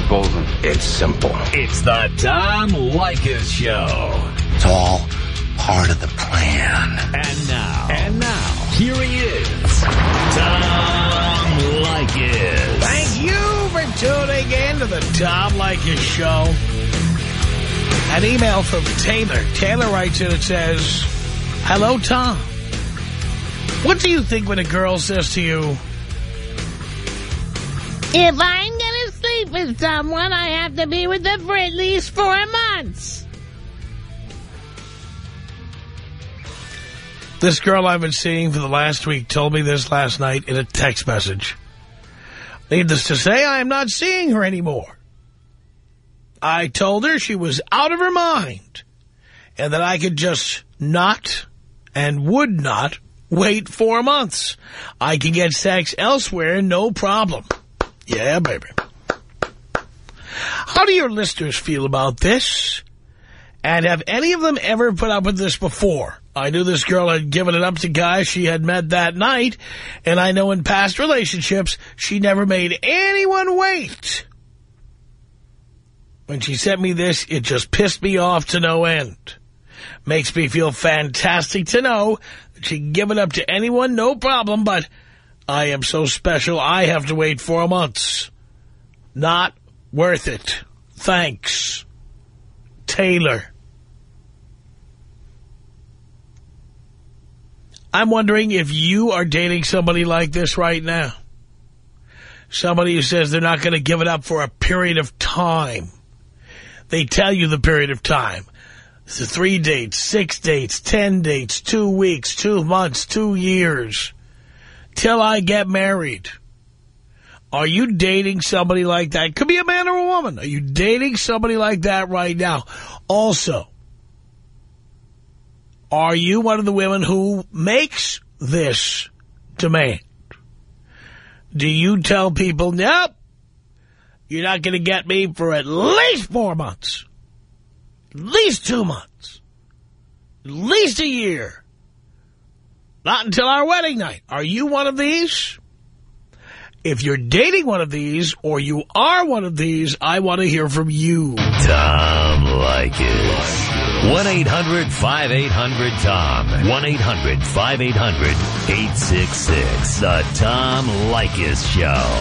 proposing? It's simple. It's the Tom Leykis Show. It's all part of the plan. And now. And now. Here he is. Tom Leykis. Thank you for tuning in to the Tom Leykis Show. An email from Taylor. Taylor writes in, it says, Hello, Tom. What do you think when a girl says to you, If I'm going to sleep with someone, I have to be with them for at least four months? This girl I've been seeing for the last week told me this last night in a text message. Needless to say, I am not seeing her anymore. I told her she was out of her mind and that I could just not and would not wait four months. I can get sex elsewhere, no problem. Yeah, baby. How do your listeners feel about this? And have any of them ever put up with this before? I knew this girl had given it up to guys she had met that night, and I know in past relationships she never made anyone wait. When she sent me this, it just pissed me off to no end. Makes me feel fantastic to know that she can give it up to anyone, no problem, but I am so special I have to wait four months. Not worth it. Thanks. Taylor. I'm wondering if you are dating somebody like this right now. Somebody who says they're not going to give it up for a period of time. They tell you the period of time. So three dates, six dates, ten dates, two weeks, two months, two years. Till I get married. Are you dating somebody like that? Could be a man or a woman. Are you dating somebody like that right now? Also, are you one of the women who makes this demand? Do you tell people, nope, you're not going to get me for at least four months, at least two months, at least a year, not until our wedding night. Are you one of these? If you're dating one of these or you are one of these, I want to hear from you. Tom Leykis. 1-800-5800-TOM. 1-800-5800-866. The Tom Leykis Show.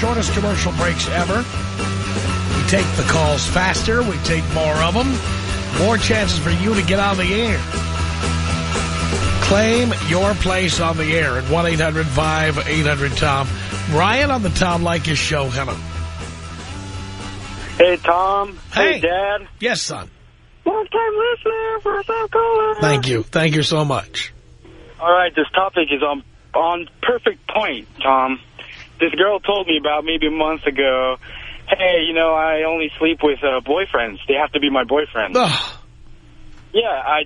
Shortest commercial breaks ever. We take the calls faster. We take more of them. More chances for you to get on the air. Claim your place on the air at 1-800-5800-TOM. Ryan on the Tom Leykis Show. Hello. Hey, Tom. Hey. Dad. Yes, son. Long time listener, first time caller. Thank you. Thank you so much. All right, this topic is on on perfect point, Tom. This girl told me about maybe a month ago, hey, you know, I only sleep with uh, boyfriends. They have to be my boyfriends. Ugh. Yeah, I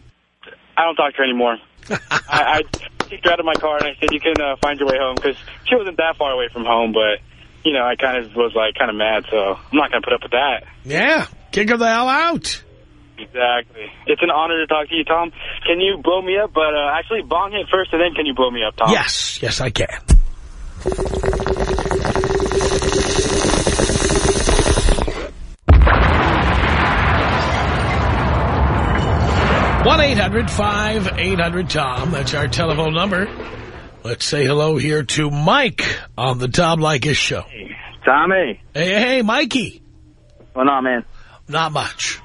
I don't talk to her anymore. I, I kicked her out of my car and I said, you can uh, find your way home because she wasn't that far away from home, but, you know, I kind of was, like, kind of mad, so I'm not going to put up with that. Yeah. Kick her the hell out. Exactly. It's an honor to talk to you, Tom. Can you blow me up? But uh, actually, bong hit first, and then can you blow me up, Tom? Yes. Yes, I can. One 800 tom That's our telephone number. Let's say hello here to Mike on the Tom Leykis Show. Hey, Tommy. Hey, hey, Mikey. Well, no, man. Not much.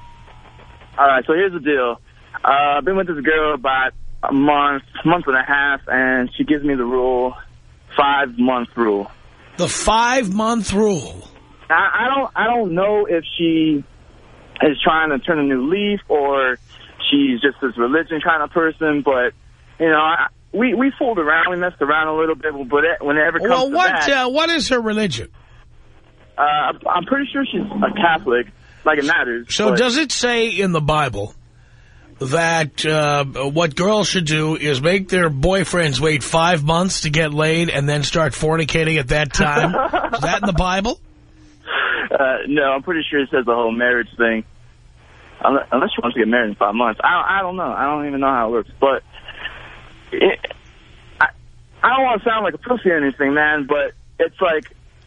All right, so here's the deal. Uh, I've been with this girl about a month, month and a half, and she gives me the rule, five-month rule. The five-month rule. Now, I don't, I don't know if she is trying to turn a new leaf or she's just this religion kind of person, but, you know, I, we, we fooled around, we messed around a little bit, but it, whenever it comes Well, to what that, uh, what is her religion? uh, I'm pretty sure she's a Catholic, like it matters. So but- does it say in the Bible that uh, what girls should do is make their boyfriends wait five months to get laid and then start fornicating at that time. is that in the Bible? Uh, no, I'm pretty sure it says the whole marriage thing. Unless she wants to get married in five months. I I don't know. I don't even know how it works. But it, I, I don't want to sound like a pussy or anything, man, but it's like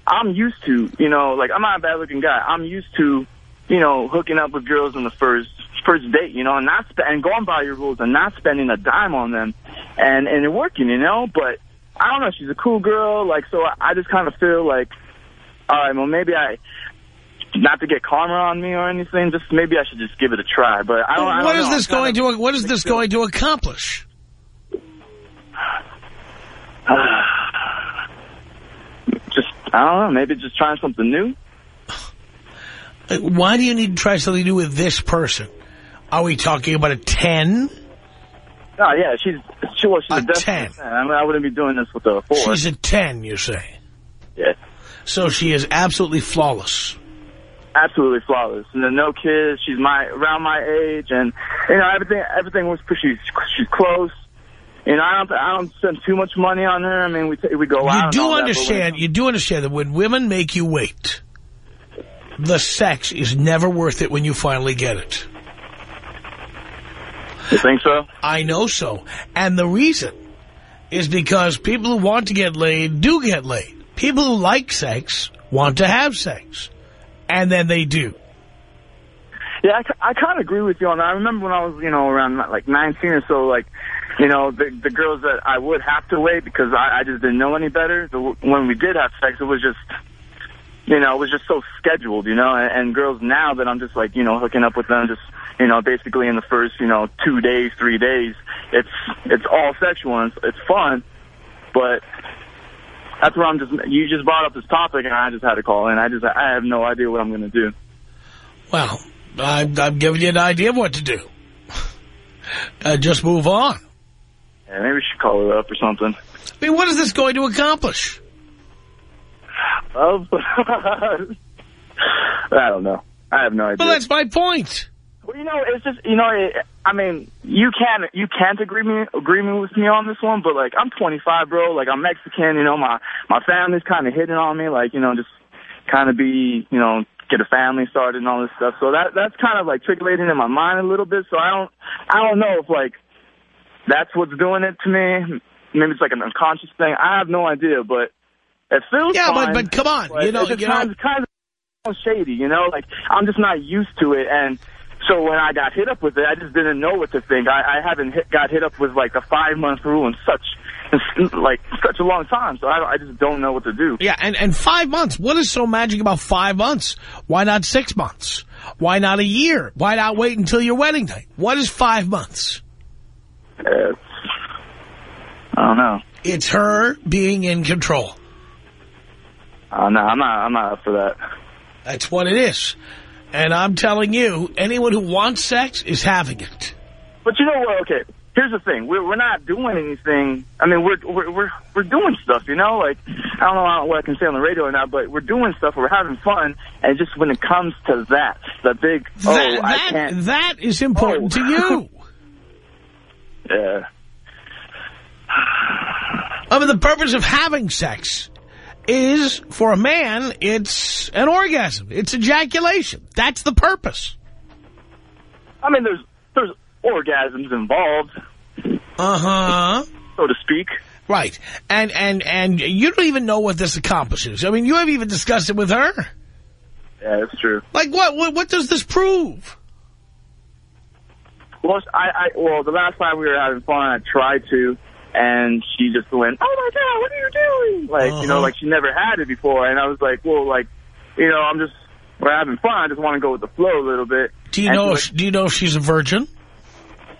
I'm used to, you know, like I'm not a bad-looking guy. I'm used to, you know, hooking up with girls in the first first date, you know, and not and going by your rules and not spending a dime on them and, and it working, you know, but I don't know. She's a cool girl. Like, so I, I just kind of feel like, all right, well, maybe I, not to get karma on me or anything, just maybe I should just give it a try. But I don't. I don't what is this going to? What is this going to accomplish? Just I don't know. Maybe just trying something new. Why do you need to try something new with this person? Are we talking about a 10? Oh ah, yeah, she's she well, she's A a, definite 10. I mean, I wouldn't be doing this with a four. She's a 10, you say. yeah, So she is absolutely flawless. Absolutely flawless. And then no kids. She's my around my age, and you know everything. Everything was pretty. She's close. You know, I don't. I don't spend too much money on her. I mean, we t we go out. You do all that, but when it understand, you do understand that when women make you wait, the sex is never worth it when you finally get it. You think so? I know so. And the reason is because people who want to get laid do get laid. People who like sex want to have sex. And then they do. Yeah, I, I kind of agree with you on that. I remember when I was, you know, around like 19 or so, like, you know, the the girls that I would have to wait because I, I just didn't know any better. The, when we did have sex, it was just, you know, it was just so scheduled, you know. And, and girls now that I'm just like, you know, hooking up with them, just, you know, basically in the first, you know, two days, three days, it's it's all sexual and it's, it's fun, but. That's where I'm just, you just brought up this topic and I just had to call in. I just, I have no idea what I'm going to do. Well, I'm, I'm giving you an idea of what to do. Uh, just move on. Yeah, maybe we should call her up or something. I mean, what is this going to accomplish? Oh, I don't know. I have no idea. Well, that's my point. Well, you know, it's just you know, it, I mean, you can't you can't agree me agree me with me on this one, but like I'm 25, bro. Like I'm Mexican. You know, my my family's kind of hitting on me. Like you know, just kind of be you know get a family started and all this stuff. So that that's kind of like trickling in my mind a little bit. So I don't I don't know if like that's what's doing it to me. Maybe it's like an unconscious thing. I have no idea, but it feels Yeah, but- fine, but come on, but you know- you know- kind, of, kind of shady, you know. Like I'm just not used to it, and so when I got hit up with it, I just didn't know what to think. I, I haven't hit, got hit up with like a five month rule in such like such a long time, so I, I just don't know what to do. Yeah, and, and five months. What is so magic about five months? Why not six months? Why not a year? Why not wait until your wedding night? What is five months? Uh, I don't know. It's her being in control. Uh, no, I'm not. I'm not up for that. That's what it is. And I'm telling you, anyone who wants sex is having it. But you know what? Okay, here's the thing. We're we're not doing anything. I mean, we're we're we're we're doing stuff. You know, like I don't know what I can say on the radio or not, but we're doing stuff. We're having fun, and just when it comes to that, the big oh, that, I can't. that is important Oh. to you. Oh. Yeah. I mean, the purpose of having sex is, for a man, it's an orgasm. It's ejaculation. That's the purpose. I mean, there's there's orgasms involved, Uh-huh. so to speak. Right. And, and, and you don't even know what this accomplishes. I mean, you haven't even discussed it with her. Yeah, that's true. Like, what, what, what does this prove? Well, I, I well, the last time we were having fun, I tried to, and she just went, "Oh my god, what are you doing?" Like you Uh-huh. know, like she never had it before, and I was like, "Well, like, you know, I'm just we're having fun. I just want to go with the flow a little bit." Do you And know, if, do you know if she's a virgin?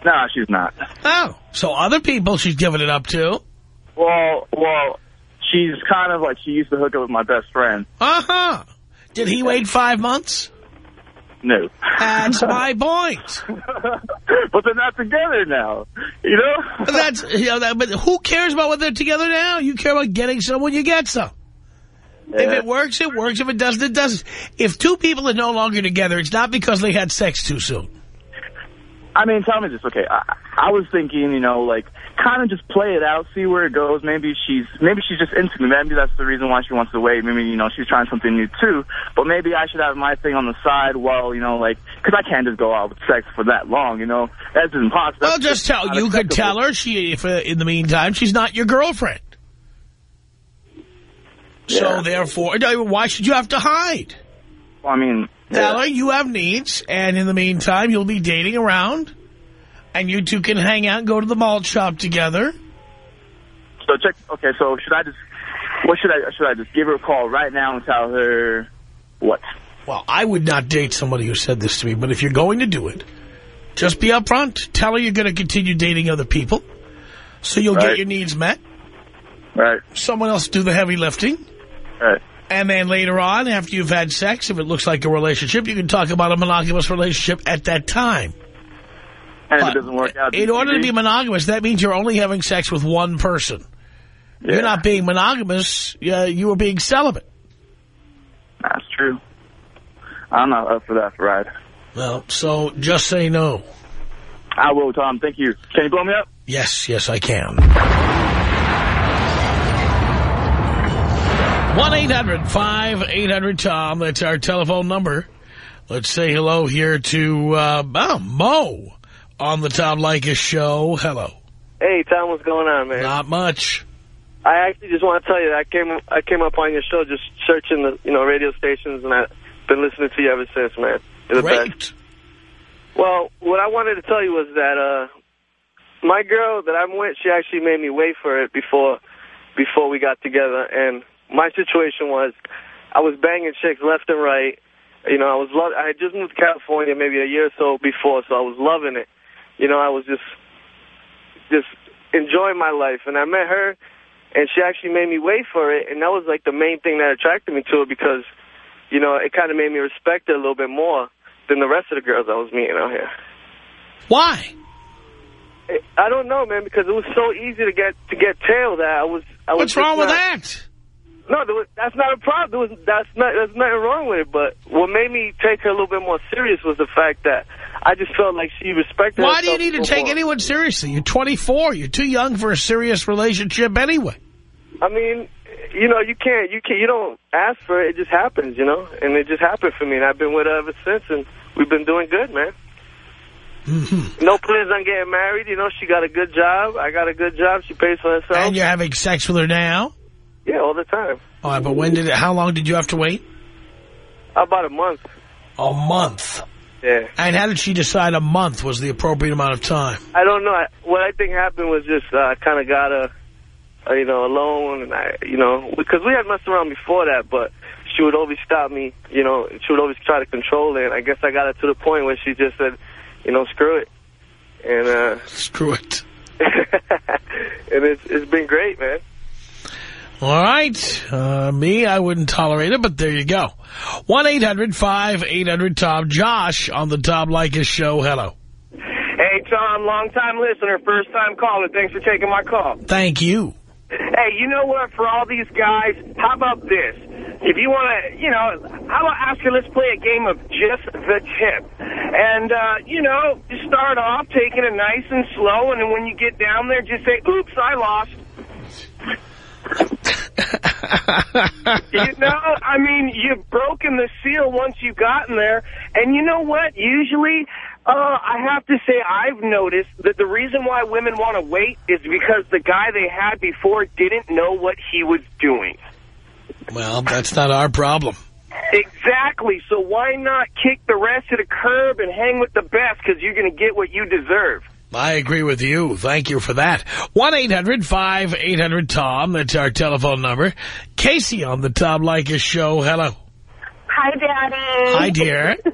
No, Nah, she's not. Oh. So other people she's given it up to. Well, well, she's kind of like she used to hook up with my best friend. Uh-huh. Did he wait five months? No, That's my point. but they're not together now. You know? That's, you know, that, but who cares about whether they're together now? You care about getting some when you get some. If it works, it works. If it doesn't, it doesn't. If two people are no longer together, it's not because they had sex too soon. I mean, tell me this, okay? I, I was thinking, you know, like, kind of just play it out, see where it goes. Maybe she's, maybe she's just into me. Maybe that's the reason why she wants to wait. Maybe, you know, she's trying something new too. But maybe I should have my thing on the side while, you know, like, because I can't just go out with sex for that long, you know? That's impossible. Well, That's just tell, you could tell her she, if uh, in the meantime, she's not your girlfriend. So therefore, why should you have to hide? Well, I mean, Tell yeah. her you have needs, and in the meantime, you'll be dating around, and you two can hang out and go to the malt shop together. So check. Okay, so should I just? What should I? Should I just give her a call right now and tell her what? Well, I would not date somebody who said this to me, but if you're going to do it, just be upfront. Tell her you're going to continue dating other people, so you'll get your needs met. Right. Someone else do the heavy lifting. Right. And then later on, after you've had sex, if it looks like a relationship, you can talk about a monogamous relationship at that time. And it doesn't work out, in order to be monogamous, that means you're only having sex with one person. Yeah, You're not being monogamous. Uh, you are being celibate. That's true. I'm not up for that ride. Well, so just say no. I will, Tom. Thank you. Can you blow me up? Yes, yes, I can. 1-800-5800-TOM. That's our telephone number. Let's say hello here to uh, oh, Mo on the Tom Leykis show. Hello. Hey, Tom, what's going on, man? Not much. I actually just want to tell you that I came I came up on your show just searching the you know radio stations, and I've been listening to you ever since, man. You're the best. Great. Well, what I wanted to tell you was that uh, my girl that I'm with, she actually made me wait for it before before we got together, and my situation was I was banging chicks left and right. You know, I was lo I had just moved to California maybe a year or so before, so I was loving it. You know, I was just just enjoying my life, and I met her, and she actually made me wait for it, and that was like the main thing that attracted me to her because, you know, it kind of made me respect her a little bit more than the rest of the girls I was meeting out here. Why? I don't know, man, because it was so easy to get to get tail that I was. I was What's wrong just with not- that? No, there was, that's not a problem. There was, that's not. There's nothing wrong with it. But what made me take her a little bit more serious was the fact that I just felt like she respected. Why do you need to take more. anyone seriously? You're 24. You're too young for a serious relationship anyway. I mean, you know, you can't. You can't. You don't ask for it. It just happens, you know. And it just happened for me, and I've been with her ever since, and we've been doing good, man. Mm-hmm. No plans on getting married. You know, she got a good job. I got a good job. She pays for herself. And you're having sex with her now? Yeah, all the time. All right, but when did it, how long did you have to wait? About a month. A month. Yeah. And how did she decide a month was the appropriate amount of time? I don't know. I- What I think happened was just uh, I kind of got a, uh, you know, alone, and I, you know, because we had messed around before that, but she would always stop me. You know, she would always try to control it. And I guess I got it to the point where she just said, you know, screw it, and uh, Screw it. and it's it's been great, man. All right. Uh, me, I wouldn't tolerate it, but there you go. 1-800-5800-TOM. Josh on the Tom Leykis show. Hello. Hey, Tom, long-time listener, first-time caller. Thanks for taking my call. Thank you. Hey, you know what? For all these guys, how about this? If you want to, you know, how about ask her, let's play a game of just the tip. And, uh, you know, just start off taking it nice and slow, and then when you get down there, just say, oops, I lost. You know, I mean, you've broken the seal once you've gotten there. And you know what? Usually, uh, I have to say I've noticed that the reason why women want to wait is because the guy they had before didn't know what he was doing. Well, that's not our problem. Exactly. So why not kick the rest of the curb and hang with the best because you're going to get what you deserve. I agree with you. Thank you for that. 1-800-5800-TOM. That's our telephone number. Casey on the Tom Leykis show. Hello. Hi, Daddy. Hi, dear.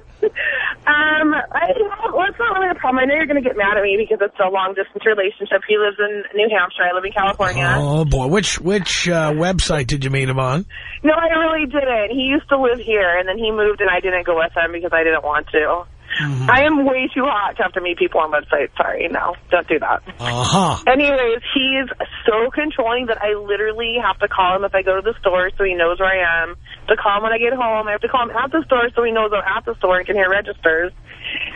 Um, I, well, it's not really a problem. I know you're going to get mad at me because it's a long-distance relationship. He lives in New Hampshire. I live in California. Oh, boy. Which which uh, website did you meet him on? No, I really didn't. He used to live here, and then he moved, and I didn't go with him because I didn't want to. Mm-hmm. I am way too hot to have to meet people on websites. Sorry, no, don't do that. Uh-huh. Anyways, he's so controlling that I literally have to call him if I go to the store so he knows where I am. To call him when I get home, I have to call him at the store so he knows I'm at the store and can hear registers.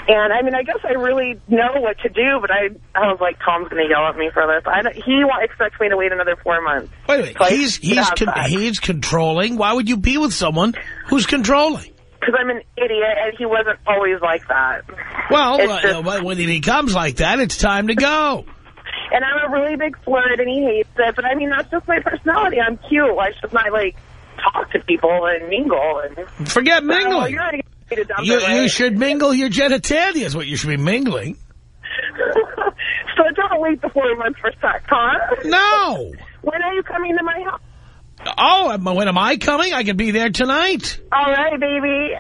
And, I mean, I guess I really know what to do, but I I was like, Tom's going to yell at me for this. I don't, he expects me to wait another four months. Wait a minute. So He's, he's, con he's controlling. Why would you be with someone who's controlling? Because I'm an idiot, and he wasn't always like that. Well, just- uh, when he becomes like that, it's time to go. And I'm a really big flirt, and he hates it. But, I mean, that's just my personality. I'm cute. Why shouldn't I, like, talk to people and mingle? And Forget mingling. you're already to dump You, you should mingle your genitalia is what you should be mingling. so don't wait the four months for sex, huh? No. When are you coming to my house? Oh, when am I coming? I can be there tonight. All right, baby.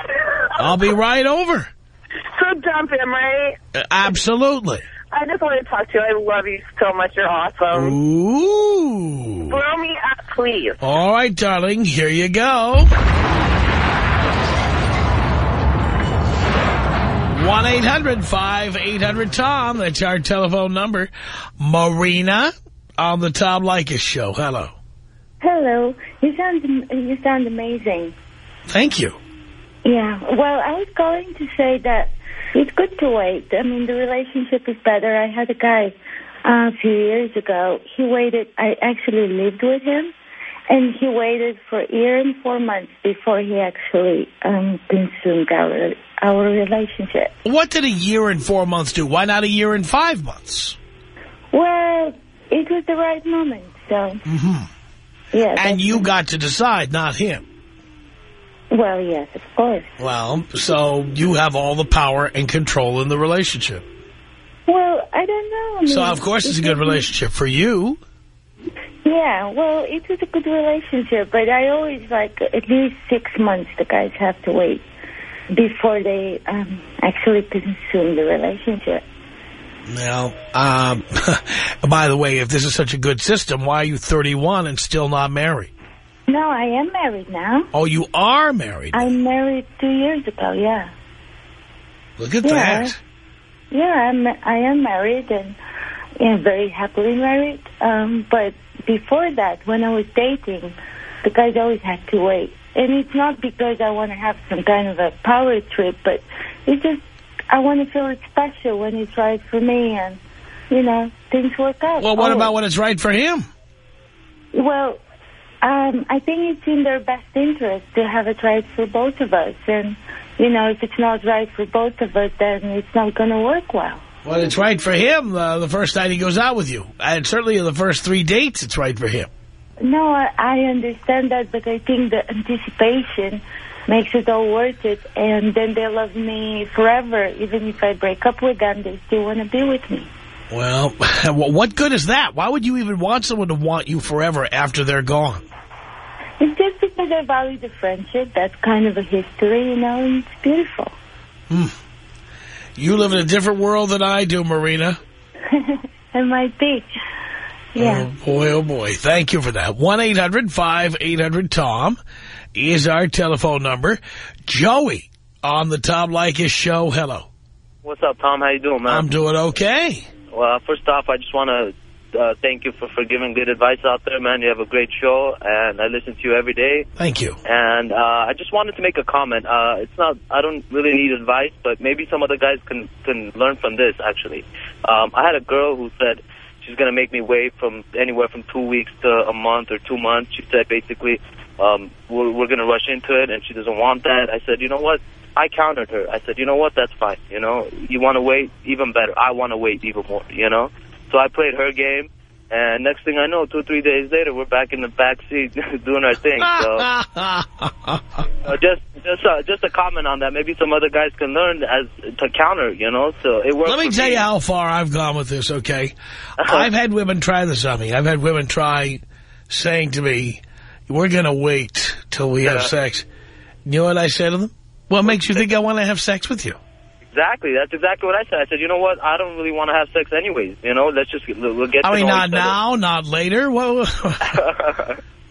I'll be right over. So dump him, right? Uh, absolutely. I just want to talk to you. I love you so much. You're awesome. Ooh. Blow me up, please. All right, darling, here you go. 1-800-5800-TOM. That's our telephone number. Marina on the Tom Leykis show. Hello. Hello. You sound you sound amazing. Thank you. Yeah. Well, I was going to say that it's good to wait. I mean, the relationship is better. I had a guy uh, a few years ago. He waited. I actually lived with him, and he waited for a year and four months before he actually um, consumed our our relationship. What did a year and four months do? Why not a year and five months? Well, it was the right moment. So, hmm yeah. And you got to decide, not him. Well, yes, of course. Well, so you have all the power and control in the relationship. Well, I don't know. I mean, So, of course, it's a good relationship for you. Yeah, well, it was a good relationship, but I always like at least six months the guys have to wait before they um, actually consume the relationship. Now, um, by the way, if this is such a good system, why are you 31 and still not married? No, I am married now. Oh, you are married. I am married two years ago. Yeah, Look at Yeah. that. yeah, I'm I am married and yeah, very happily married. Um, but before that, when I was dating, the guys always had to wait, and it's not because I want to have some kind of a power trip, but it's just I want to feel it's special when it's right for me, and you know things work out. Well, what always. about when it's right for him? Well, um, I think it's in their best interest to have it right for both of us. And, you know, if it's not right for both of us, then it's not going to work well. Well, it's right for him uh, the first night he goes out with you. And certainly the first three dates, it's right for him. No, I, I understand that, but I think the anticipation makes it all worth it. And then they love me forever. Even if I break up with them, they still want to be with me. Well, what good is that? Why would you even want someone to want you forever after they're gone? It's just because I value the friendship. That's kind of a history, you know, and it's beautiful. Hmm. You live in a different world than I do, Marina. it might be. Yeah. Oh, boy, oh, boy. Thank you for that. 1-800-5800-TOM is our telephone number. Joey on the Tom Leykis show. Hello. What's up, Tom? How you doing, man? I'm doing okay. Well, first off, I just want to uh, thank you for, for giving good advice out there, man. You have a great show, and I listen to you every day. Thank you. And uh, I just wanted to make a comment. Uh, it's not, I don't really need advice, but maybe some other guys can can learn from this. Actually, um, I had a girl who said she's going to make me wait from anywhere from two weeks to a month or two months. She said basically um, we're, we're going to rush into it, and she doesn't want that. I said, you know what? I countered her. I said, you know what? That's fine. You know, you want to wait, even better. I want to wait even more. You know, so I played her game. And next thing I know, two or three days later, we're back in the back seat doing our thing. So uh, just just uh, just a comment on that. Maybe some other guys can learn as to counter. You know, so it works. Let me tell you how far I've gone with this, okay? I've had women try this on me. I've had women try saying to me, we're going to wait till we have sex. You know what I said to them? What makes you think I want to have sex with you? Exactly. That's exactly what I said. I said, you know what? I don't really want to have sex anyways. You know, let's just we'll get. I mean, not now, not later. Well,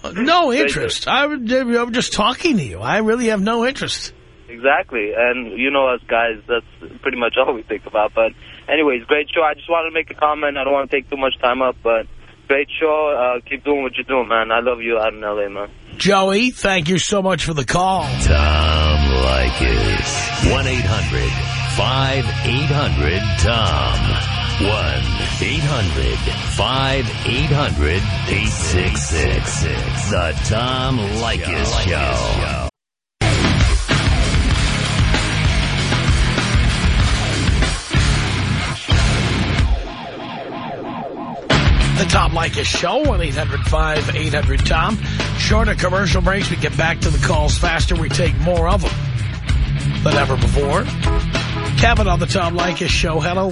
no interest. I, I'm just talking to you. I really have no interest. Exactly. And you know us guys, that's pretty much all we think about. But anyways, great show. I just wanted to make a comment. I don't want to take too much time up, but great show. Uh, keep doing what you're doing, man. I love you out in L.A., man. Joey, thank you so much for the call. Tom Leykis. 1-800-5800-TOM. 1-800-5800-866. The Tom Leykis Show. The Tom Leykis Show, 1-800-5800-TOM. Shorter commercial breaks. We get back to the calls faster. We take more of them than ever before. Kevin on the Tom Leykis Show. Hello.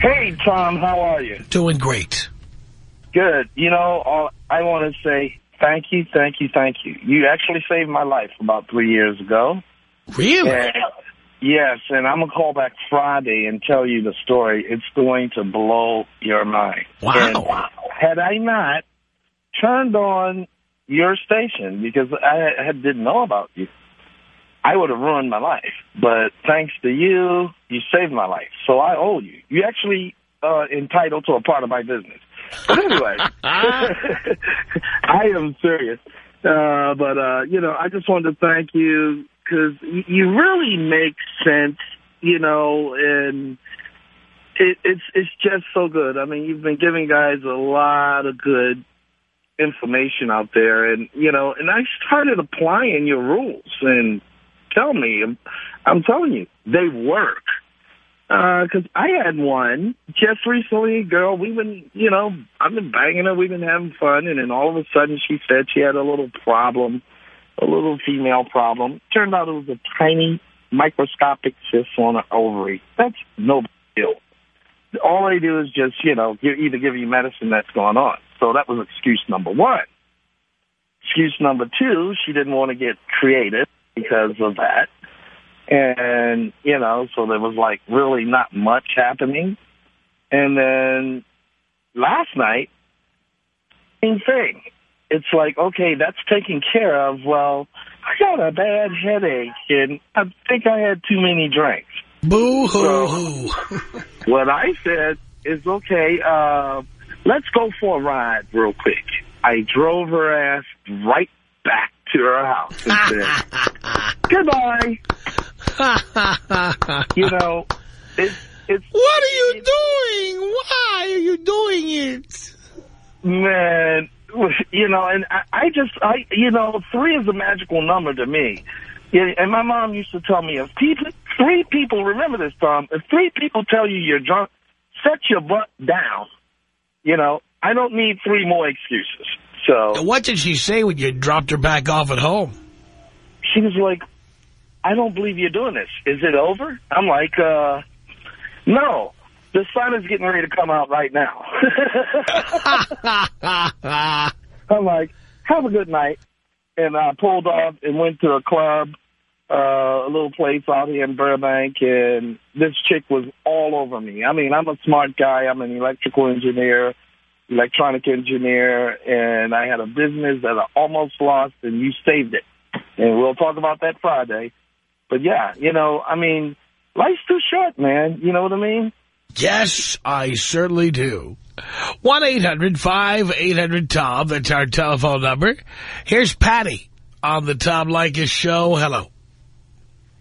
Hey, Tom, how are you? Doing great. Good. You know, uh, I want to say thank you, thank you, thank you. You actually saved my life about three years ago. Really? And, yes, and I'm going to call back Friday and tell you the story. It's going to blow your mind. Wow. And had I not turned on your station, because I, didn't know about you, I would have ruined my life. But thanks to you, you saved my life. So I owe you. You're actually uh, entitled to a part of my business. But anyway, I am serious. Uh, but, uh, you know, I just wanted to thank you because you really make sense, you know, and it, it's it's just so good. I mean, you've been giving guys a lot of good information out there, and you know, and I started applying your rules. And tell me, I'm, I'm telling you, they work. Uh, because I had one just recently, girl. We've been, you know, I've been banging her. We've been having fun, and then all of a sudden, she said she had a little problem, a little female problem. Turned out it was a tiny microscopic cyst on her ovary. That's no deal. All they do is just, you know, give, either give you medicine that's going on. So that was excuse number one. Excuse number two, she didn't want to get creative because of that. And, you know, so there was like really not much happening. And then last night, same thing. It's like, okay, that's taken care of. Well, I got a bad headache and I think I had too many drinks. Boo-hoo. What I said is, okay, uh, let's go for a ride real quick. I drove her ass right back to her house and said, goodbye. You know, it's, it's, What are you doing? Why are you doing it? man, you know, and I, I just, I, you know, three is a magical number to me. And my mom used to tell me, if people, three people, remember this, Tom, if three people tell you you're drunk, set your butt down. You know, I don't need three more excuses. So What did she say when you dropped her back off at home? she was like, I don't believe you're doing this. Is it over? I'm like, uh, no. The sun is getting ready to come out right now. I'm like, have a good night. And I pulled off and went to a club, uh, a little place out here in Burbank, and this chick was all over me. I mean, I'm a smart guy. I'm an electrical engineer, electronic engineer, and I had a business that I almost lost, and you saved it. And we'll talk about that Friday. But yeah, you know, I mean, life's too short, man. You know what I mean? Yes, I certainly do. 1-800-5800-TOM. That's our telephone number. Here's Patty on the Tom Leykis show. Hello.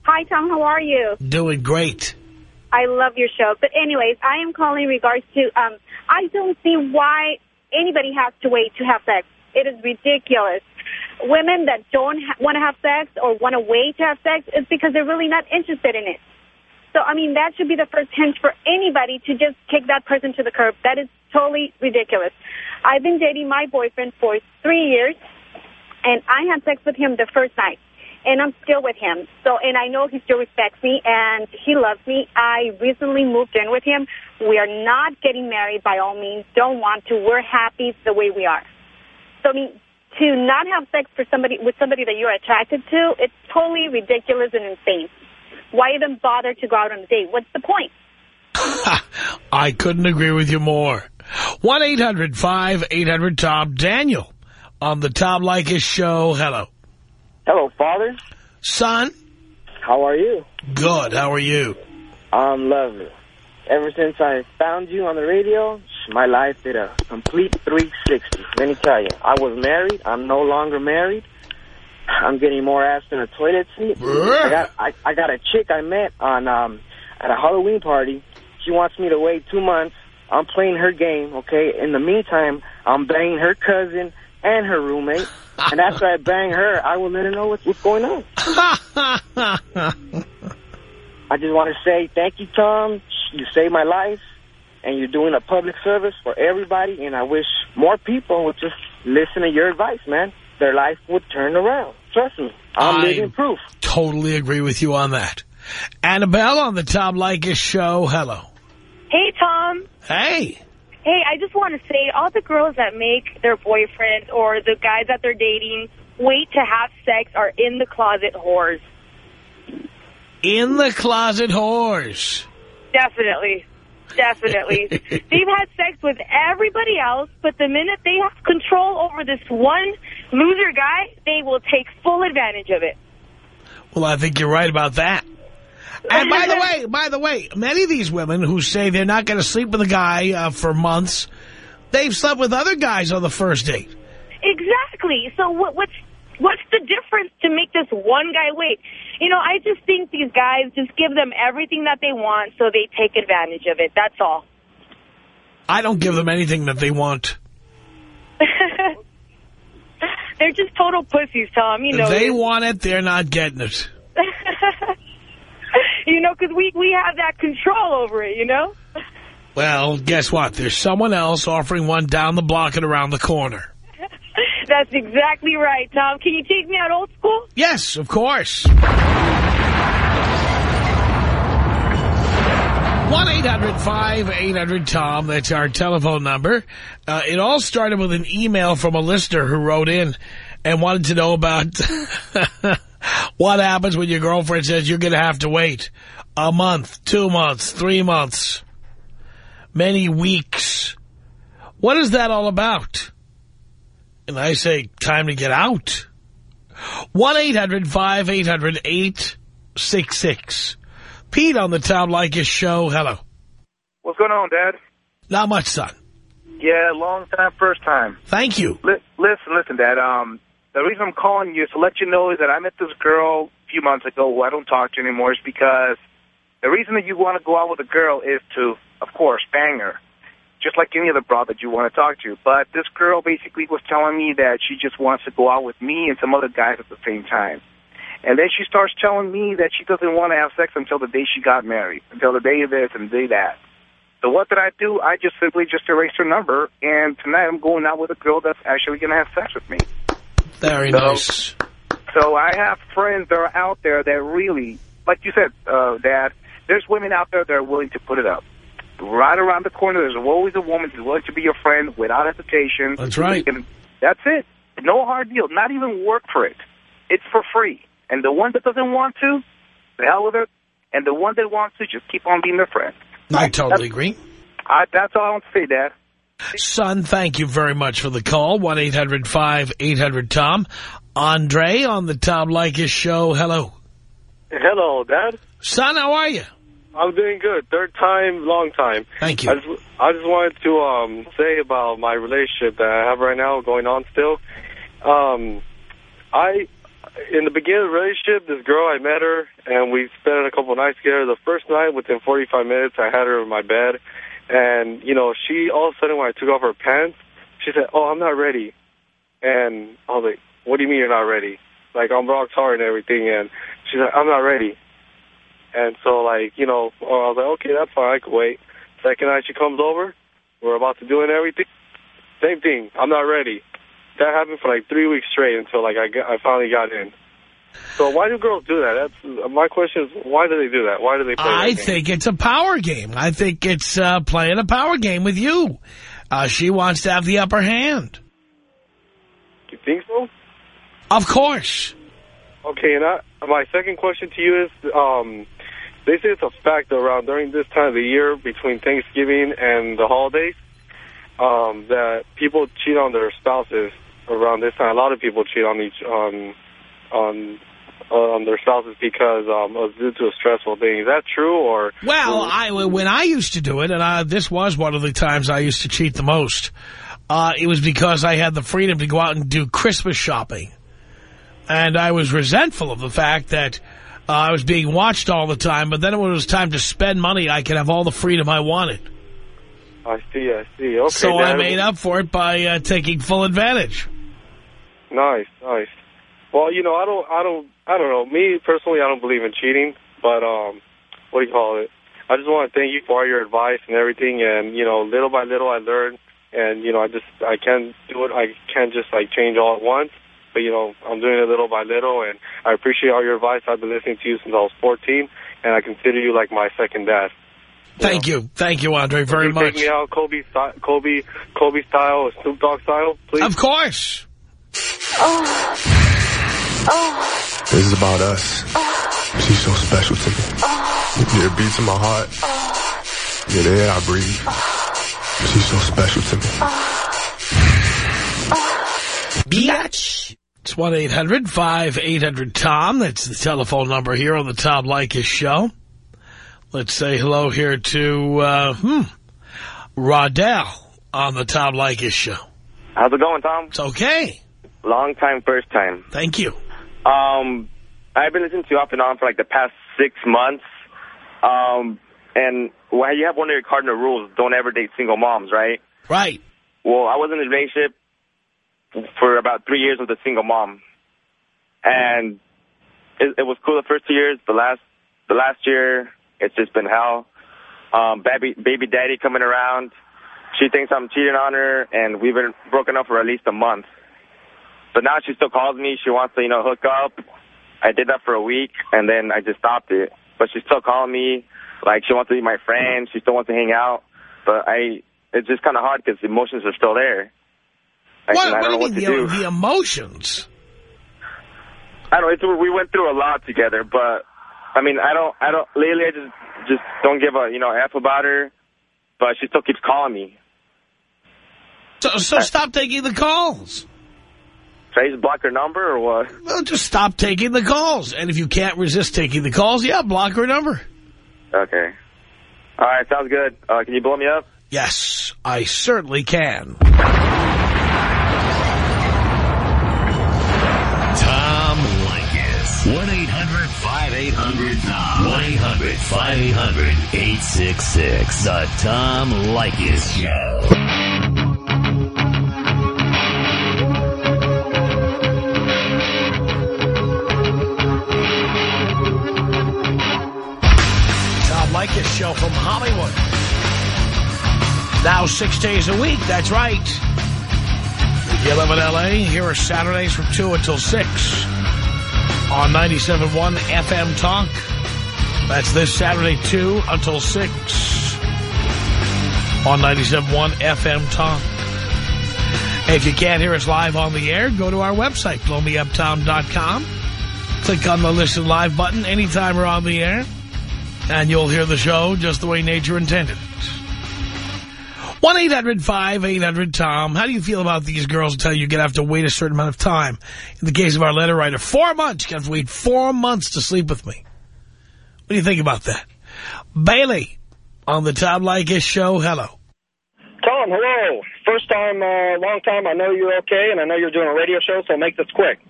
Hi, Tom. How are you? Doing great. I love your show. But anyways, I am calling in regards to, um, I don't see why anybody has to wait to have sex. It is ridiculous. Women that don't ha want to have sex or want to wait to have sex is because they're really not interested in it. So, I mean, that should be the first hint for anybody to just kick that person to the curb. That is totally ridiculous. I've been dating my boyfriend for three years, and I had sex with him the first night. And I'm still with him. So, and I know he still respects me and he loves me. I recently moved in with him. We are not getting married by all means. Don't want to. We're happy the way we are. So, I mean, to not have sex for somebody with somebody that you're attracted to, it's totally ridiculous and insane. Why even bother to go out on a date? What's the point? I couldn't agree with you more. 1-800-5800-TOM. Daniel on the Tom Leykis show. Hello. Hello, Father. Son, How are you? good. How are you? I'm lovely. Ever since I found you on the radio, my life did a complete 360. Let me tell you, I was married. I'm no longer married. I'm getting more ass than a toilet seat. I got I, I got a chick I met on um at a Halloween party. She wants me to wait two months. I'm playing her game, okay? In the meantime, I'm banging her cousin and her roommate. And after I bang her, I will let her know what's, what's going on. I just want to say thank you, Tom. You saved my life, and you're doing a public service for everybody, and I wish more people would just listen to your advice, man. Their life would turn around. Trust me. I'm I living proof. Totally agree with you on that. Annabelle on the Tom Leykis show. Hello. Hey, Tom. Hey. Hey, I just want to say, all the girls that make their boyfriends or the guys that they're dating wait to have sex are in the closet whores. In the closet whores. Definitely. Definitely. They've had sex with everybody else, but the minute they have control over this one loser guy, they will take full advantage of it. Well, I think you're right about that. And by the way, by the way, many of these women who say they're not going to sleep with a guy uh, for months, they've slept with other guys on the first date. Exactly. So what, what's what's the difference to make this one guy wait? You know, I just think these guys just give them everything that they want so they take advantage of it. That's all. I don't give them anything that they want. They're just total pussies, Tom. You know. they want it, they're not getting it. you know, because we, we have that control over it, you know? Well, guess what? There's someone else offering one down the block and around the corner. That's exactly right, Tom. Can you take me out old school? Yes, of course. 1-800-5800-TOM. That's our telephone number. Uh, it all started with an email from a listener who wrote in and wanted to know about what happens when your girlfriend says you're going to have to wait a month, two months, three months, many weeks. What is that all about? And I say, time to get out. 1-800-5800-866. Pete on the Tom Leykis show. Hello. What's going on, Dad? Not much, son. Yeah, long time, first time. Thank you. Li listen, listen, Dad. Um, the reason I'm calling you is to let you know is that I met this girl a few months ago who I don't talk to anymore is because the reason that you want to go out with a girl is to, of course, bang her. Just like any other broad that you want to talk to. But this girl basically was telling me that she just wants to go out with me and some other guys at the same time. And then she starts telling me that she doesn't want to have sex until the day she got married, until the day of this and the day that. So what did I do? I just simply just erased her number, and tonight I'm going out with a girl that's actually going to have sex with me. Very So- nice. So I have friends that are out there that really, like you said, uh, Dad, there's women out there that are willing to put it up. Right around the corner, there's always a woman who's willing to be your friend without hesitation. That's right. And that's it. No hard deal. Not even work for it. It's for free. And the one that doesn't want to, the hell with it. And the one that wants to, just keep on being their friend. I totally agree. I, that's all I want to say, Dad. Son, thank you very much for the call. 1-800-5800-TOM. Andre on the Tom Leykis show. Hello. Hello, Dad. Son, how are you? I'm doing good. Third time, long time. Thank you. I just, I just wanted to um, say about my relationship that I have right now going on still. Um, I, in the beginning of the relationship, this girl, I met her, and we spent a couple nights together. The first night, within 45 minutes, I had her in my bed. And, you know, she, all of a sudden, when I took off her pants, she said, oh, I'm not ready. And I was like, what do you mean you're not ready? Like, I'm rock hard and everything. And she's like, I'm not ready. And so, like, you know, I was like, okay, that's fine. I can wait. Second night she comes over. We're about to do it and everything. Same thing. I'm not ready. That happened for like three weeks straight until like I, got, I finally got in. So why do girls do that? That's my question is why do they do that? Why do they play I think it's a power game. I think it's uh, playing a power game with you. Uh, she wants to have the upper hand. You think so? Of course. Okay, and I, my second question to you is, um, they say it's a fact around during this time of the year between Thanksgiving and the holidays um, that people cheat on their spouses around this time. A lot of people cheat on each on on on their spouses because um, due to a stressful thing. Is that true or? Well, I, when I used to do it, and I, this was one of the times I used to cheat the most, uh, it was because I had the freedom to go out and do Christmas shopping. And I was resentful of the fact that Uh, I was being watched all the time, but then when it was time to spend money, I could have all the freedom I wanted. I see, I see. Okay, so I made up for it by uh, taking full advantage. Nice, nice. Well, you know, I don't, I don't, I don't know. Me personally, I don't believe in cheating, but um, what do you call it? I just want to thank you for all your advice and everything, and you know, little by little, I learned, and you know, I just, I can't do it. I can't just like change all at once, but you know, I'm doing it little by little, and I appreciate all your advice. I've been listening to you since I was 14, and I consider you like my second dad. Thank you. Thank you, Andre, very Can you much. Take me out Kobe, sty- Kobe, Kobe style, or Snoop Dogg style, please. Of course. oh, oh. This is about us. Oh. She's so special to me. Oh. Yeah, it beats in my heart. Yeah, the air I breathe. She's so special to me. Biatch. It's 1-800-5800-TOM. That's the telephone number here on the Tom Leykis show. Let's say hello here to, uh, hmm, Rodell on the Tom Leykis show. How's it going, Tom? It's okay. Long time, first time. Thank you. Um, I've been listening to you off and on for like the past six months. Um, and well, you have one of your cardinal rules: don't ever date single moms, right? Right. Well, I was in a relationship for about three years with a single mom, and it, it was cool the first two years. The last, the last year, it's just been hell. Um, baby, baby daddy coming around. She thinks I'm cheating on her, and we've been broken up for at least a month. But now she still calls me. She wants to, you know, hook up. I did that for a week, and then I just stopped it. But she's still calling me. Like, she wants to be my friend. She still wants to hang out. But I, it's just kind of hard because the emotions are still there. Like, What, I what do you what mean, to the, do. the emotions? I don't. know. It's, we went through a lot together, but I mean, I don't. I don't. Lately, I just just don't give a you know f about her. But she still keeps calling me. So, so stop taking the calls. Should I just block her number or what? Well, just stop taking the calls. And if you can't resist taking the calls, yeah, block her number. Okay. All right, sounds good. Uh, can you blow me up? Yes, I certainly can. 1-800-5800-866. The Tom Leykis Show. Tom Leykis show from Hollywood. Now six days a week, that's right. If you live in L.A., here are Saturdays from 2 until 6 on 97.1 FM Talk. That's this Saturday, 2 until 6 on 97.1 FM Talk. If you can't hear us live on the air, go to our website, blowmeuptom.com. Click on the Listen Live button anytime we're on the air, and you'll hear the show just the way nature intended it. 1-800-5800-TOM. How do you feel about these girls tell you you're going to have to wait a certain amount of time? In the case of our letter writer, four months. You're have to wait four months to sleep with me. What do you think about that? Bailey, on the Tom Leykis show, hello. Tom, hello. First time, uh, long time. I know you're okay, and I know you're doing a radio show, so make this quick.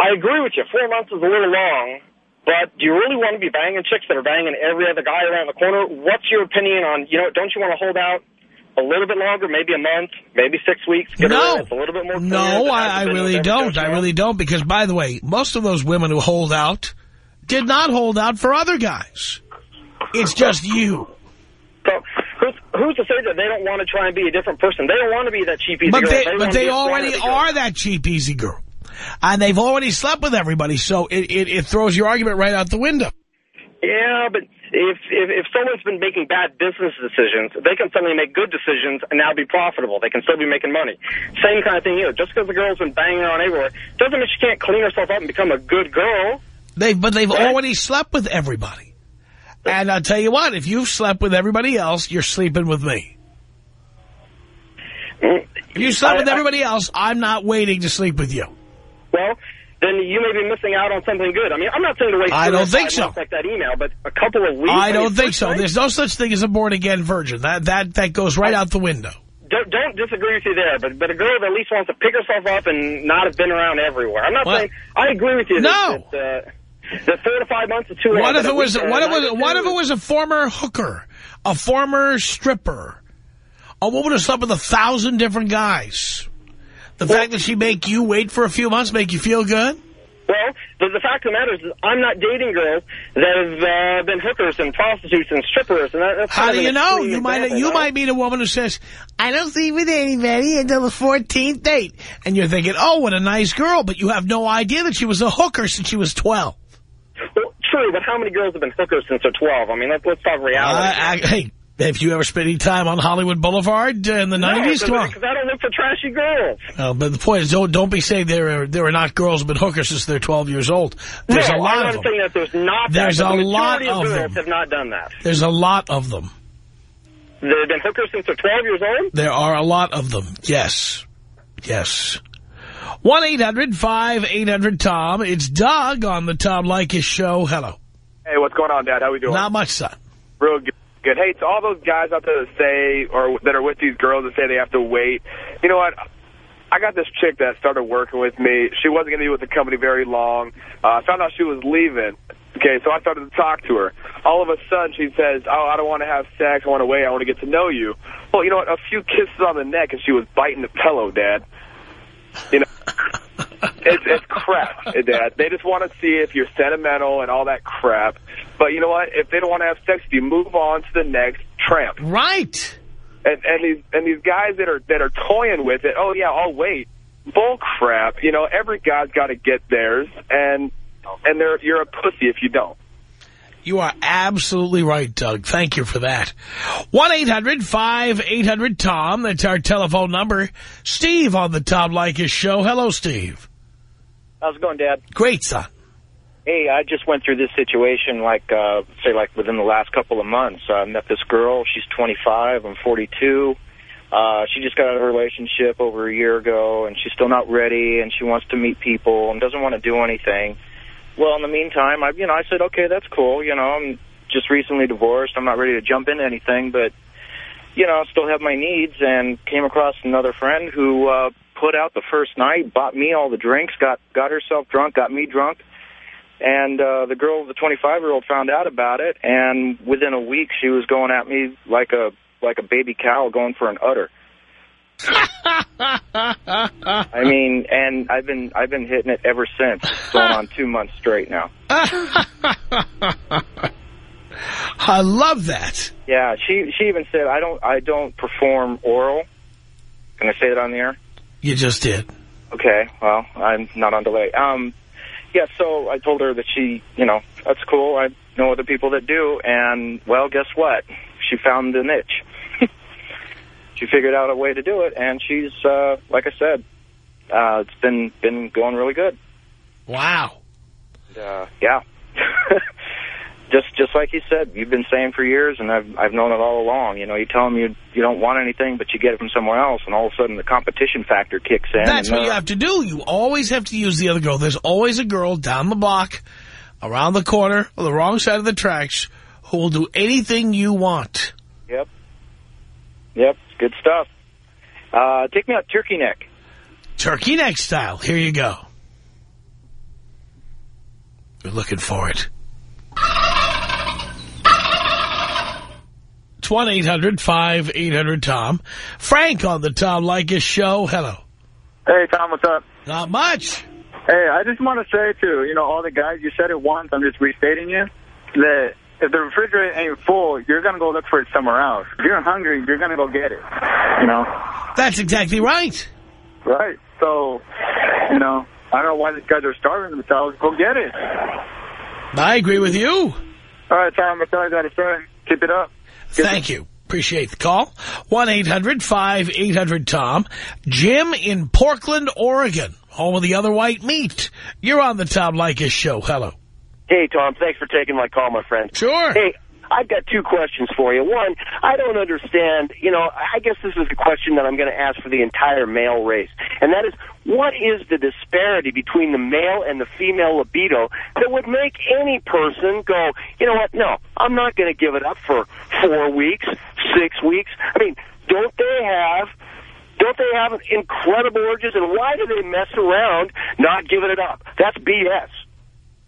I agree with you. Four months is a little long, but do you really want to be banging chicks that are banging every other guy around the corner? What's your opinion on, you know, don't you want to hold out a little bit longer, maybe a month, maybe six weeks? Get No. It's a little bit more No, I, I really don't. I really don't. Because, by the way, most of those women who hold out did not hold out for other guys. It's just you. So who's, who's to say that they don't want to try and be a different person? They don't want to be that cheap easy But girl. they, wanna but they already are that cheap, easy girl. And they've already slept with everybody, so it, it, it throws your argument right out the window. Yeah, but if, if if someone's been making bad business decisions, they can suddenly make good decisions and now be profitable. They can still be making money. Same kind of thing here. Just because the girl's been banging around everywhere doesn't mean she can't clean herself up and become a good girl. They, but they've already slept with everybody. And I'll tell you what, if you've slept with everybody else, you're sleeping with me. If you slept I- with I- everybody else, I'm not waiting to sleep with you. Well, then you may be missing out on something good. I mean, I'm not saying to wait. I don't think so. Like that email, but a couple of weeks. I don't think so. night- There's no such thing as a born-again virgin. That that that goes right out the window. Don't, don't disagree with you there, but but a girl that at least wants to pick herself up and not have been around everywhere. I'm not Well- saying I agree with you. No. That, uh, The four to five months is too long. What if it was? What if it was? What if it was a former hooker, a former stripper, a woman who slept with a thousand different guys? The fact that she make you wait for a few months make you feel good? Well, the, the fact of the matter is, I'm not dating girls that have uh, been hookers and prostitutes and strippers, and that, How do you know? You might you might meet a woman who says, "I don't sleep with anybody until the 14th date," and you're thinking, "Oh, what a nice girl," but you have no idea that she was a hooker since she was 12. Well, true, but how many girls have been hookers since they're 12? I mean, let's, let's talk reality. I, I, hey, if you ever spent any time on Hollywood Boulevard uh, in the 90s, come on. Because I don't look for trashy girls. Uh, but the point is, don't don't be saying there are there are not girls who've been hookers since they're 12 years old. There's no, a lot I'm of them. saying that there's not There's that, a the lot of of them. have not done that. There's a lot of them. They've been hookers since they're 12 years old? There are a lot of them. Yes. Yes. 1-800-5800-TOM. It's Doug on the Tom Leykis show. Hello. Hey, what's going on, Dad? How we doing? Not much, son. Real good. Good. Hey, to all those guys out there that say, or that are with these girls that say they have to wait, you know what? I got this chick that started working with me. She wasn't going to be with the company very long. Uh, I found out she was leaving. Okay, so I started to talk to her. All of a sudden, she says, oh, I don't want to have sex. I want to wait. I want to get to know you. Well, you know what? A few kisses on the neck, and she was biting the pillow, Dad. You know, it's, it's crap, Dad. They just want to see if you're sentimental and all that crap. But you know what? If they don't want to have sex with you, move on to the next tramp. Right. And, and these and these guys that are that are toying with it. Oh yeah, I'll wait. Bull crap. You know, every guy's got to get theirs, and and they're you're a pussy if you don't. You are absolutely right, Doug. Thank you for that. 1-800-5800-TOM. That's our telephone number. Steve on the Tom Leykis show. Hello, Steve. How's it going, Dad? Great, son. Hey, I just went through this situation, like, uh, say, like within the last couple of months. I met this girl. She's 25. I'm 42. Uh, she just got out of a relationship over a year ago, and she's still not ready, and she wants to meet people and doesn't want to do anything. Well, in the meantime, I, you know, I said, okay, that's cool. You know, I'm just recently divorced. I'm not ready to jump into anything, but, you know, I still have my needs, and came across another friend who uh, put out the first night, bought me all the drinks, got got herself drunk, got me drunk. And uh, the girl, the 25-year-old, found out about it, and within a week, she was going at me like a like a baby cow going for an udder. I mean, and I've been I've been hitting it ever since. It's going on two months straight now. I love that. Yeah, she she even said I don't I don't perform oral. Can I say that on the air? You just did. Okay, well, I'm not on delay. Um, yeah, so I told her that she, you know, that's cool. I know other people that do, and, well, guess what? She found the niche. She figured out a way to do it, and she's, uh, like I said, uh, it's been, been going really good. Wow. Uh, yeah. just just like you said, you've been saying for years, and I've I've known it all along. You know, you tell them you you don't want anything, but you get it from somewhere else, and all of a sudden the competition factor kicks in. That's what uh, you have to do. You always have to use the other girl. There's always a girl down the block, around the corner, on the wrong side of the tracks, who will do anything you want. Yep. Yep. Good stuff. Uh, take me out turkey neck. Turkey neck style. Here you go. We're looking for it. It's 1-800-5800-TOM. Frank on the Tom Leykis show. Hello. Hey, Tom, what's up? Not much. Hey, I just want to say to, you know, all the guys, you said it once, I'm just restating you, that if the refrigerator ain't full, you're going to go look for it somewhere else. If you're hungry, you're going to go get it, you know? That's exactly right. Right. So, you know, I don't know why these guys are starving themselves. Go get it. I agree with you. All right, Tom, that's all I got to say. Keep it up. Thank you. Appreciate the call. 1-800-5800-TOM. Jim in Portland, Oregon, home of the other white meat. You're on the Tom Leykis show. Hello. Hey, Tom, thanks for taking my call, my friend. Sure. Hey, I've got two questions for you. One, I don't understand, you know, I guess this is a question that I'm going to ask for the entire male race, and that is, what is the disparity between the male and the female libido that would make any person go, you know what, no, I'm not going to give it up for four weeks, six weeks. I mean, don't they have... Don't they have incredible urges, and why do they mess around not giving it up? That's BS.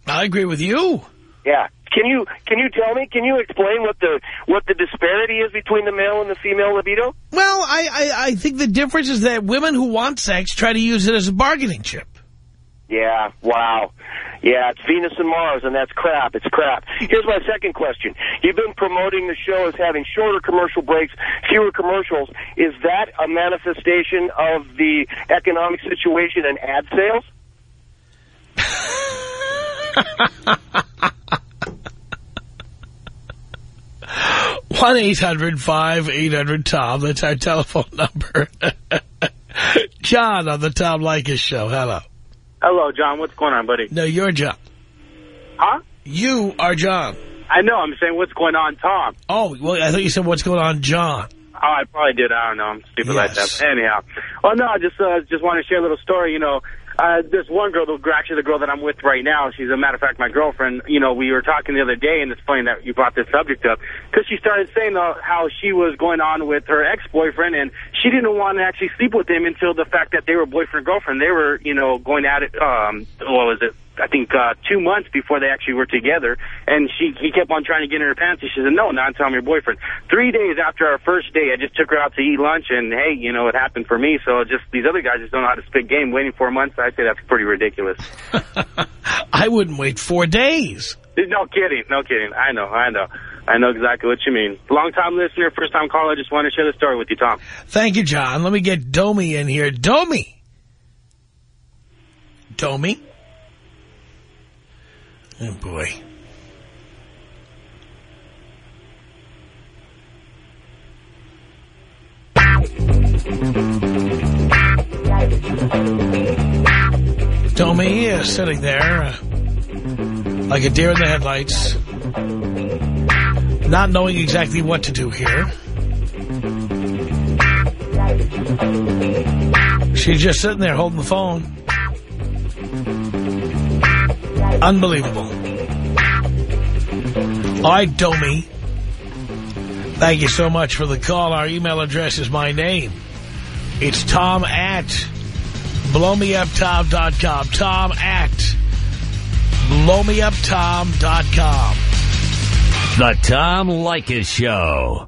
I agree with you. Yeah. Can you can you tell me? Can you explain what the what the disparity is between the male and the female libido? Well, I, I, I think the difference is that women who want sex try to use it as a bargaining chip. Yeah. Wow. Yeah, it's Venus and Mars, and that's crap. It's crap. Here's my second question. You've been promoting the show as having shorter commercial breaks, fewer commercials. Is that a manifestation of the economic situation and ad sales? One 800 tom That's our telephone number. John on the Tom Leykis show. Hello. Hello, John. What's going on, buddy? No, you're John. Huh? You are John. I know. I'm saying what's going on, Tom. Oh, well, I thought you said what's going on, John. Oh, I probably did. I don't know. I'm stupid like Yes. that. But anyhow. Well, no, I just uh, just want to share a little story. You know, uh, this one girl, the actually the girl that I'm with right now, she's a matter of fact my girlfriend. You know, we were talking the other day, and it's funny that you brought this subject up because she started saying uh, how she was going on with her ex-boyfriend, and she didn't want to actually sleep with him until the fact that they were boyfriend and girlfriend. They were, you know, going at it. Um, what was it? I think uh, two months before they actually were together, and she he kept on trying to get in her pants. And she said, "No, not until I'm your boyfriend." Three days after our first date, I just took her out to eat lunch, and hey, you know, it happened for me. So just these other guys just don't know how to spit game. Waiting four months, I say that's pretty ridiculous. I wouldn't wait four days. No kidding, no kidding. I know, I know, I know exactly what you mean. Long time listener, first time caller. Just want to share the story with you, Tom. Thank you, John. Let me get Domi in here. Domi. Domi. Oh, boy. Domi is sitting there uh, like a deer in the headlights, not knowing exactly what to do here. She's just sitting there holding the phone. Unbelievable. All right, Domi. Thank you so much for the call. Our email address is my name. It's Tom at blowmeuptom.com. Tom at blowmeuptom.com. The Tom Leykis Show.